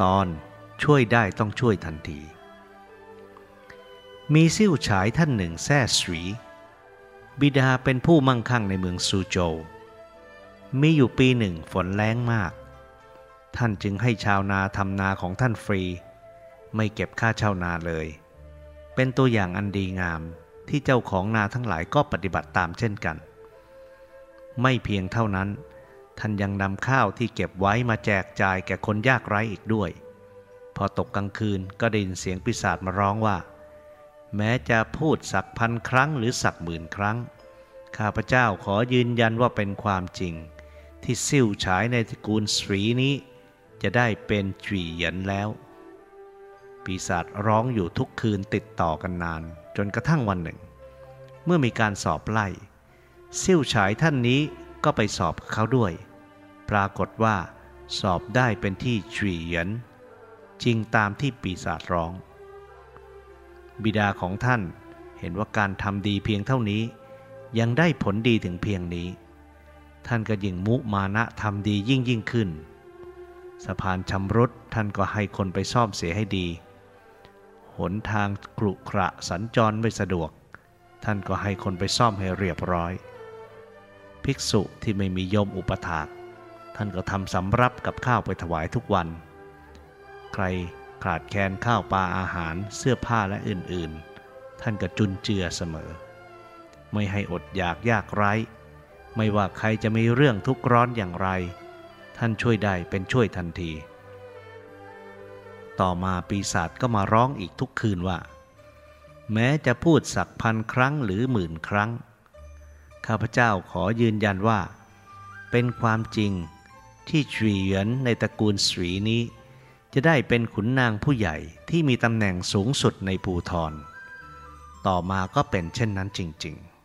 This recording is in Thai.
ตอนช่วยได้ต้องช่วยทันที มีซิ่วฉายท่านหนึ่งแซ่สรี บิดาเป็นผู้มั่งคั่งในเมืองซูโจวมีอยู่ปีหนึ่งฝนแรงมาก ท่านจึงให้ชาวนาทำนาของท่านฟรี ไม่เก็บค่าเช่านาเลย เป็นตัวอย่างอันดีงามที่เจ้าของนาทั้งหลายก็ปฏิบัติตามเช่นกัน ไม่เพียงเท่านั้น ท่านยังนำข้าวที่เก็บไว้มาแจกจ่ายแก่คนยากไร้อีกด้วย พอตกกลางคืนก็ได้ยินเสียงปีศาจมาร้องว่า แม้จะพูดสักพันครั้งหรือสักหมื่นครั้ง ข้าพเจ้าขอยืนยันว่าเป็นความจริง ที่ซิ่วฉายในตระกูลสรีนี้ จะได้เป็นจีเหยันแล้ว ปีศาจร้องอยู่ทุกคืนติดต่อกันนาน จนกระทั่งวันหนึ่ง เมื่อมีการสอบไล่ซิ่วฉายท่านนี้ก็ไปสอบกับเขาด้วย ปรากฏว่า สอบได้เป็นที่จีเหยันจริงตามที่ปีศาจร้อง บิดาของท่านเห็นว่าการทำดีเพียงเท่านี้ ยังได้ผลดีถึงเพียงนี้ ท่านก็ยิ่งมุมานะทำดียิ่งยิ่งขึ้น สะพานชำรุดท่านก็ให้คนไปซ่อมเสียให้ดี หนทางกรุขระสัญจรไม่สะดวก ท่านก็ให้คนไปซ่อมให้เรียบร้อย ภิกษุที่ไม่มีโยมอุปถาก ท่านก็ทำสำรับกับข้าวไปถวายทุกวัน ใครขาดแคลนข้าวปลาอาหารเสื้อผ้าและอื่นๆ ท่านก็จุนเจือเสมอ ไม่ให้อดอยากยากไร้ ไม่ว่าใครจะมีเรื่องทุกข์ร้อนอย่างไร ท่านช่วยได้เป็นช่วยทันที ต่อมาปีศาจก็มาร้องอีกทุกคืนว่า แม้จะพูดสักพันครั้งหรือหมื่นครั้ง ข้าพเจ้าขอยืนยันว่า เป็นความจริง ที่เฉียนในตระกูลสรีนี้ จะได้เป็นขุนนางผู้ใหญ่ที่มีตำแหน่งสูงสุดในภูทร ต่อมาก็เป็นเช่นนั้นจริง ๆ